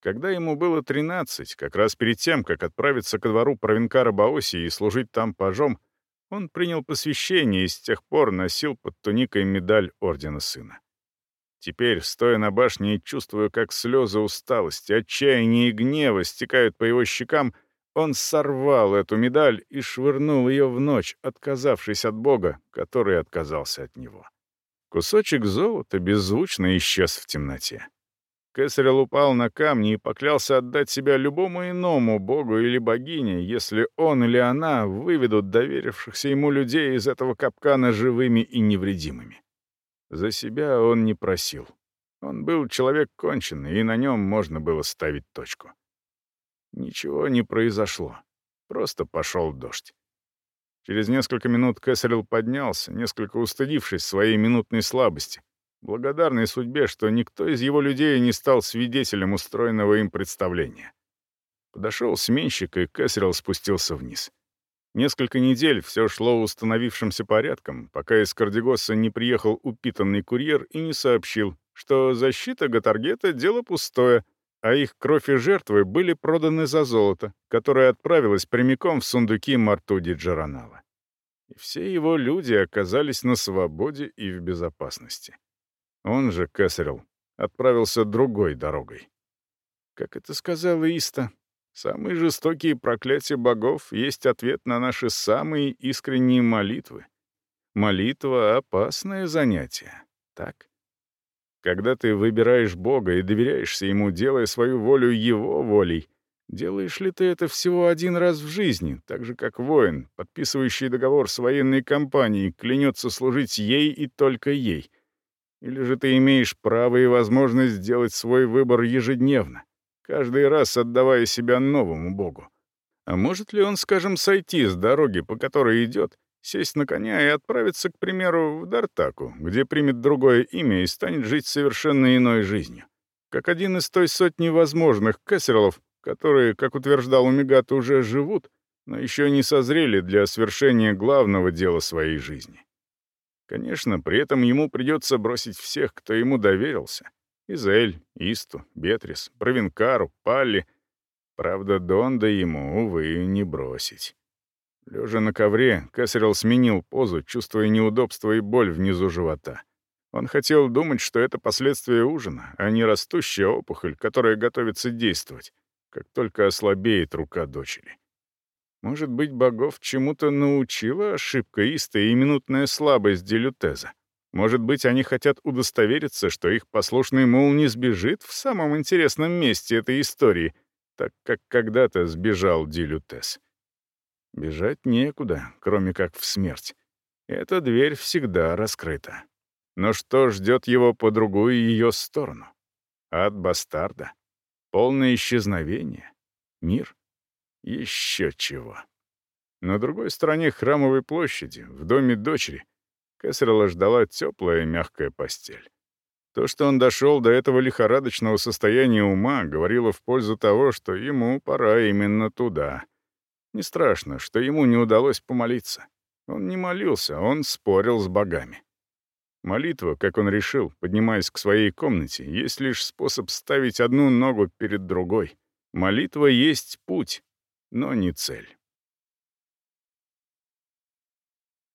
Когда ему было 13, как раз перед тем, как отправиться ко двору провинкара Баоси и служить там пажом, он принял посвящение и с тех пор носил под туникой медаль Ордена Сына. Теперь, стоя на башне и чувствуя, как слезы усталости, отчаяния и гнева стекают по его щекам, он сорвал эту медаль и швырнул ее в ночь, отказавшись от Бога, который отказался от него. Кусочек золота беззвучно исчез в темноте. Кесарел упал на камни и поклялся отдать себя любому иному богу или богине, если он или она выведут доверившихся ему людей из этого капкана живыми и невредимыми. За себя он не просил. Он был человек конченый, и на нем можно было ставить точку. Ничего не произошло. Просто пошел дождь. Через несколько минут Кэссерилл поднялся, несколько устыдившись своей минутной слабости, благодарный судьбе, что никто из его людей не стал свидетелем устроенного им представления. Подошел сменщик, и Кэссерилл спустился вниз. Несколько недель все шло установившимся порядком, пока из Кардегоса не приехал упитанный курьер и не сообщил, что защита Гатаргета — дело пустое, а их кровь и жертвы были проданы за золото, которое отправилось прямиком в сундуки Мартуди Джаранала. И все его люди оказались на свободе и в безопасности. Он же, Кэссерилл, отправился другой дорогой. Как это сказала Иста, Самые жестокие проклятия богов есть ответ на наши самые искренние молитвы. Молитва — опасное занятие, так? Когда ты выбираешь Бога и доверяешься Ему, делая свою волю Его волей, делаешь ли ты это всего один раз в жизни, так же как воин, подписывающий договор с военной компанией, клянется служить ей и только ей? Или же ты имеешь право и возможность сделать свой выбор ежедневно? Каждый раз отдавая себя новому богу. А может ли он, скажем, сойти с дороги, по которой идет, сесть на коня и отправиться, к примеру, в Дартаку, где примет другое имя и станет жить совершенно иной жизнью? Как один из той сотни возможных кассерлов, которые, как утверждал Умигат, уже живут, но еще не созрели для свершения главного дела своей жизни. Конечно, при этом ему придется бросить всех, кто ему доверился, Изель, Исту, Бетрис, Провинкару, Палли. Правда, Донда ему, увы, не бросить. Лежа на ковре, Кэссерилл сменил позу, чувствуя неудобство и боль внизу живота. Он хотел думать, что это последствия ужина, а не растущая опухоль, которая готовится действовать, как только ослабеет рука дочери. Может быть, богов чему-то научила ошибка Иста и минутная слабость Делютеза. Может быть, они хотят удостовериться, что их послушный мул не сбежит в самом интересном месте этой истории, так как когда-то сбежал Дилютес. Бежать некуда, кроме как в смерть. Эта дверь всегда раскрыта. Но что ждет его по другую ее сторону? От бастарда? Полное исчезновение? Мир? Еще чего. На другой стороне храмовой площади, в доме дочери, Кэссерла ждала теплая мягкая постель. То, что он дошел до этого лихорадочного состояния ума, говорило в пользу того, что ему пора именно туда. Не страшно, что ему не удалось помолиться. Он не молился, он спорил с богами. Молитва, как он решил, поднимаясь к своей комнате, есть лишь способ ставить одну ногу перед другой. Молитва есть путь, но не цель.